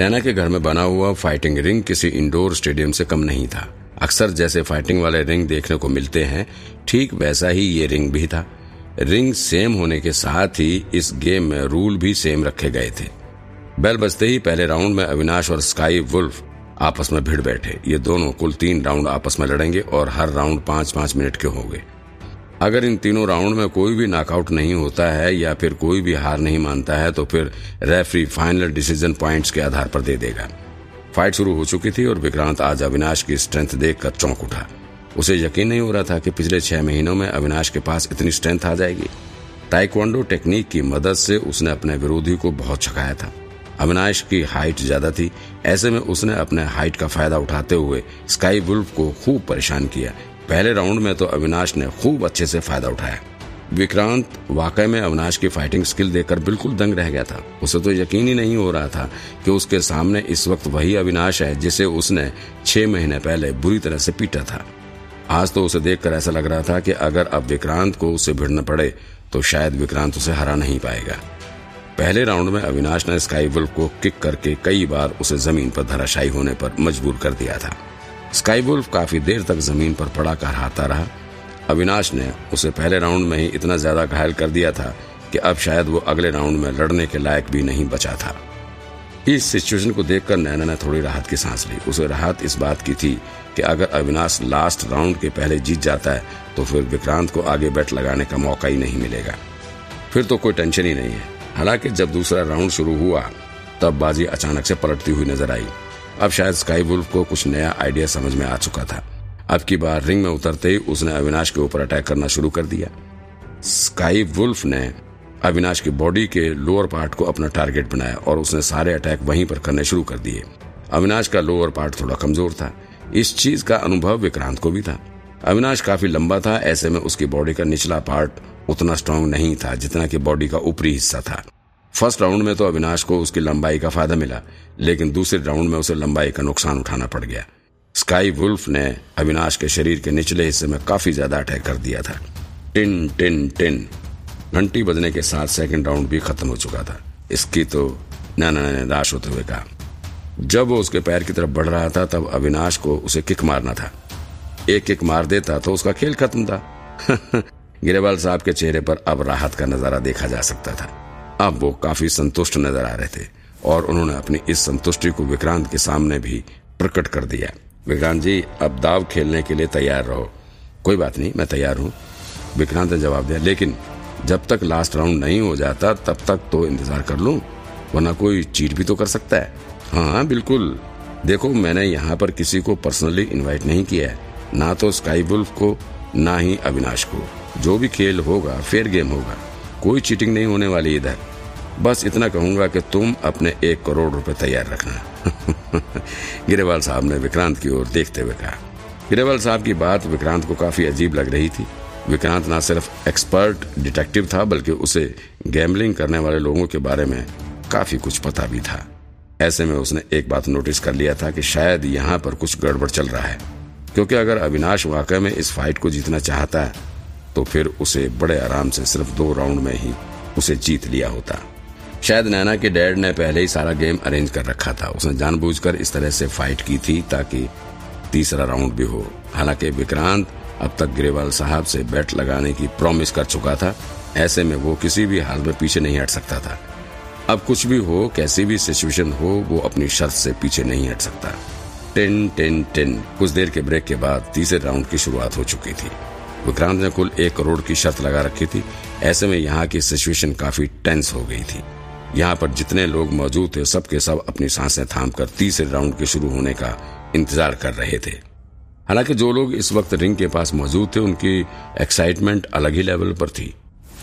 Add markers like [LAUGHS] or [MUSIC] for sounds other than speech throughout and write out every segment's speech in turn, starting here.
नैना के घर में बना हुआ फाइटिंग रिंग किसी इंडोर स्टेडियम से कम नहीं था। अक्सर जैसे फाइटिंग वाले रिंग देखने को मिलते हैं, ठीक वैसा ही ये रिंग भी था। रिंग सेम होने के साथ ही इस गेम में रूल भी सेम रखे गए थे। बेल बजते ही पहले राउंड में अविनाश और स्काई वुल्फ आपस में भिड़ बैठे। ये दोनों कुल तीन राउंड आपस में लड़ेंगे और हर राउंड पाँच पाँच मिनट के होंगे। अगर इन तीनों राउंड में कोई भी नॉकआउट नहीं होता है या फिर कोई भी हार नहीं मानता है तो फिर रेफरी फाइनल डिसीज़न पॉइंट्स के आधार पर दे देगा। फाइट शुरू हो चुकी थी और विक्रांत आज अविनाश की स्ट्रेंथ देखकर चौंक उठा। उसे यकीन नहीं हो रहा था कि पिछले छह महीनों में अविनाश के पास इतनी स्ट्रेंथ आ जाएगी। टाइक्वांडो टेक्निक की मदद से उसने अपने विरोधी को बहुत छकाया था। अविनाश की हाइट ज़्यादा थी। ऐसे में उसने अपने हाइट का फ़ायदा उठाते हुए स्काई वुल्फ को खूब परेशान किया। पहले राउंड में तो अविनाश ने खूब अच्छे से फ़ायदा उठाया। विक्रांत वाकई में अविनाश की फाइटिंग स्किल देखकर बिल्कुल दंग रह गया था। उसे तो यकीन ही नहीं हो रहा था कि उसके सामने इस वक्त वही अविनाश है जिसे उसने छह महीने पहले बुरी तरह से पीटा था। आज तो उसे देखकर ऐसा लग रहा था कि अगर अब विक्रांत को उसे भिड़ना पड़े तो शायद विक्रांत उसे हरा नहीं पाएगा। पहले राउंड में अविनाश ने स्काई वुल्फ को किक करके कई बार उसे ज़मीन पर धराशायी होने पर मजबूर कर दिया था। स्काई वुल्फ काफ़ी देर तक ज़मीन पर पड़ा कहराता रहा। अविनाश ने उसे पहले राउंड में ही इतना ज़्यादा घायल कर दिया था कि अब शायद वो अगले राउंड में लड़ने के लायक भी नहीं बचा था। इस सिचुएशन को देखकर नैना ने थोड़ी राहत की सांस ली। उसे राहत इस बात की थी कि अगर अविनाश लास्ट राउंड के पहले जीत जाता है तो फिर विक्रांत को आगे बैट लगाने का मौका ही नहीं मिलेगा। फिर तो कोई टेंशन ही नहीं है। हालाँकि जब दूसरा राउंड शुरू हुआ, तब बाजी अचानक से पलटती हुई नज़र आई। अब शायद स्काई वुल्फ को कुछ नया आइडिया समझ में आ चुका था। अब की बार रिंग में उतरते ही उसने अविनाश के ऊपर अटैक करना शुरू कर दिया। स्काई वुल्फ ने अविनाश की बॉडी के लोअर पार्ट को अपना टारगेट बनाया और उसने सारे अटैक वहीं पर करने शुरू कर दिए। अविनाश का लोअर पार्ट थोड़ा कमज़ोर था। इस चीज़ का अनुभव विक्रांत को भी था। अविनाश काफ़ी लंबा था, ऐसे में उसकी बॉडी का निचला पार्ट उतना स्ट्रांग नहीं था, जितना कि बॉडी का ऊपरी हिस्सा था। फ़र्स्ट राउंड में तो अविनाश को उसकी लंबाई का फ़ायदा मिला, लेकिन दूसरे राउंड में उसे लंबाई का नुकसान उठाना पड़ गया। स्काई वुल्फ ने अविनाश के शरीर के निचले हिस्से में काफ़ी ज़्यादा अटैक कर दिया था। टिन टिन टिन। घंटी बजने के साथ सेकंड राउंड भी खत्म हो चुका था। इसकी तो नैना ने होते हुए कहा। जब वो उसके पैर की तरफ़ बढ़ रहा था, तब अविनाश को उसे किक मारना था। एक किक मार देता तो उसका खेल खत्म था। [LAUGHS] गिरेवाल साहब के चेहरे पर अब राहत का नज़ारा देखा जा सकता था। अब वो काफ़ी संतुष्ट नज़र आ रहे थे और उन्होंने अपनी इस संतुष्टि को विक्रांत के सामने भी प्रकट कर दिया। विक्रांत जी, अब दाव खेलने के लिए तैयार रहो। कोई बात नहीं, मैं तैयार हूँ। विक्रांत ने जवाब दिया, लेकिन जब तक लास्ट राउंड नहीं हो जाता, तब तक तो इंतज़ार कर लूँ, वरना कोई चीट भी तो कर सकता है। हाँ बिल्कुल। देखो, मैंने यहाँ पर किसी को पर्सनली इनवाइट नहीं किया है, ना तो स्काई वुल्फ को, ना ही अविनाश को। जो भी खेल होगा फेयर गेम होगा। कोई चीटिंग नहीं होने वाली इधर। बस इतना कहूँगा कि तुम अपने एक करोड़ रुपए तैयार रखना। [LAUGHS] गिरेवाल साहब ने विक्रांत की ओर देखते हुए कहा। गिरेवाल साहब की बात विक्रांत को काफ़ी अजीब लग रही थी। विक्रांत न सिर्फ़ एक्सपर्ट डिटेक्टिव था, बल्कि उसे गैम्बलिंग करने वाले लोगों के बारे में काफ़ी कुछ पता भी था। ऐसे में उसने एक बात नोटिस कर लिया था कि शायद यहाँ पर कुछ गड़बड़ चल रहा है। क्योंकि अगर अविनाश वाकई में इस फाइट को जीतना चाहता है तो फिर उसे बड़े आराम से सिर्फ़ दो राउंड में ही उसे जीत लिया होता। शायद नैना के डैड ने पहले ही सारा गेम अरेंज कर रखा था। उसने जानबूझकर इस तरह से फाइट की थी ताकि तीसरा राउंड भी हो। हालाँकि विक्रांत अब तक ग्रेवाल साहब से बैट लगाने की प्रॉमिस कर चुका था। ऐसे में वो किसी भी हाल में पीछे नहीं हट सकता था। अब कुछ भी हो, कैसी भी सिचुएशन हो, वो अपनी शर्त से पीछे नहीं हट सकता। Ten ten ten. कुछ देर के ब्रेक के बाद तीसरे राउंड की शुरुआत हो चुकी थी। विक्रांत ने कुल एक करोड़ की शर्त लगा रखी थी। ऐसे में यहाँ की सिचुएशन काफ़ी टेंस हो गई थी। यहाँ पर जितने लोग मौजूद थे, सबके सब अपनी साँसें थाम कर तीसरे राउंड के शुरू होने का इंतज़ार कर रहे थे। हालाँकि जो लोग इस वक्त रिंग के पास मौजूद थे, उनकी एक्साइटमेंट अलग ही लेवल पर थी।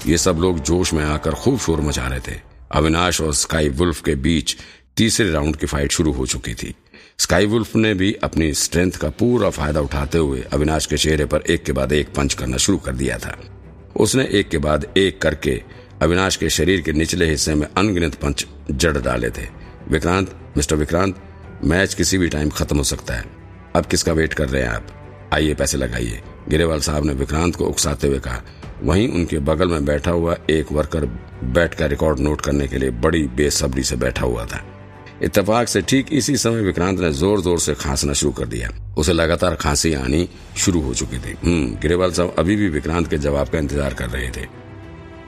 ये सब लोग जोश में आकर खूब शोर मचा रहे थे। अविनाश और स्काई वुल्फ के बीच तीसरे राउंड की फाइट शुरू हो चुकी थी। स्काई वुल्फ ने भी अपनी स्ट्रेंथ का पूरा फ़ायदा उठाते हुए अविनाश के चेहरे पर एक के बाद एक पंच करना शुरू कर दिया था। उसने एक के बाद एक करके अविनाश के शरीर के निचले हिस्से में अनगिनत पंच जड़ डाले थे। विक्रांत, मिस्टर विक्रांत, मैच किसी भी टाइम खत्म हो सकता है। अब किसका वेट कर रहे हैं आप? आइए, पैसे लगाइए। गिरेवाल साहब ने विक्रांत को उकसाते हुए कहा। वहीं उनके बगल में बैठा हुआ एक वर्कर बैट का रिकॉर्ड नोट करने के लिए बड़ी बेसब्री से बैठा हुआ था। इत्तेफाक से ठीक इसी समय विक्रांत ने ज़ोर ज़ोर से खांसना शुरू कर दिया। उसे लगातार खांसी आनी शुरू हो चुकी थी। हम्म गिरेवाल साहब अभी भी विक्रांत के जवाब का इंतज़ार कर रहे थे।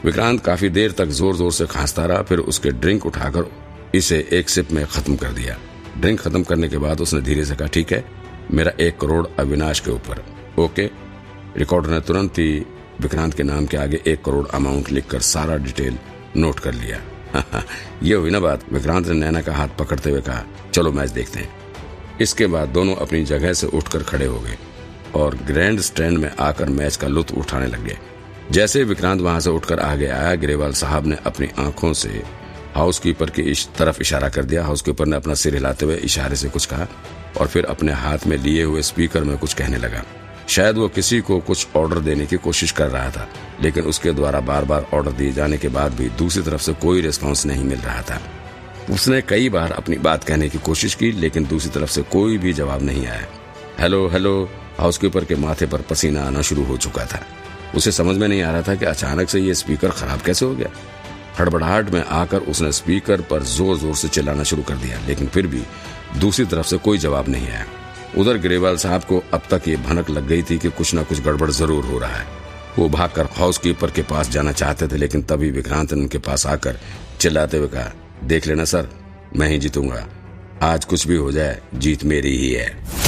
विक्रांत काफ़ी देर तक ज़ोर ज़ोर से खांसता रहा, फिर उसके ड्रिंक उठाकर इसे एक सिप में खत्म कर दिया। ड्रिंक खत्म करने के बाद उसने धीरे से कहा, ठीक है, मेरा एक करोड़ अविनाश के ऊपर। ओके? रिकॉर्डर ने तुरंत ही विक्रांत के नाम के आगे एक करोड़ अमाउंट लिखकर सारा डिटेल नोट कर लिया। [LAUGHS] ये हुई ना बात। विक्रांत ने नैना का हाथ पकड़ते हुए कहा, चलो मैच देखते हैं। इसके बाद दोनों अपनी जगह से उठकर खड़े हो गए और ग्रैंड स्टैंड में आकर मैच का लुत्फ उठाने लगे जैसे विक्रांत वहाँ से उठकर आगे आया, ग्रेवाल साहब ने अपनी आँखों से हाउसकीपर की इस तरफ़ इशारा कर दिया। हाउसकीपर ने अपना सिर हिलाते हुए इशारे से कुछ कहा और फिर अपने हाथ में लिए हुए स्पीकर में कुछ कहने लगा। शायद वो किसी को कुछ ऑर्डर देने की कोशिश कर रहा था, लेकिन उसके द्वारा बार बार ऑर्डर दिए जाने के बाद भी दूसरी तरफ़ से कोई रिस्पॉन्स नहीं मिल रहा था। उसने कई बार अपनी बात कहने की कोशिश की, लेकिन दूसरी तरफ़ से कोई भी जवाब नहीं आया। हेलो हेलो, हाउसकीपर के माथे पर पसीना आना शुरू हो चुका था। उसे समझ में नहीं आ रहा था कि अचानक से ये स्पीकर खराब कैसे हो गया। हड़बड़ाहट में आकर उसने स्पीकर पर ज़ोर ज़ोर से चिल्लाना शुरू कर दिया, लेकिन फिर भी दूसरी तरफ़ से कोई जवाब नहीं आया। उधर ग्रेवाल साहब को अब तक ये भनक लग गई थी कि कुछ ना कुछ गड़बड़ ज़रूर हो रहा है। वो भागकर हाउसकीपर के पास जाना चाहते थे, लेकिन तभी विक्रांत ने उनके पास आकर चिल्लाते हुए कहा, देख लेना सर, मैं ही जीतूँगा। आज कुछ भी हो जाए, जीत मेरी ही है।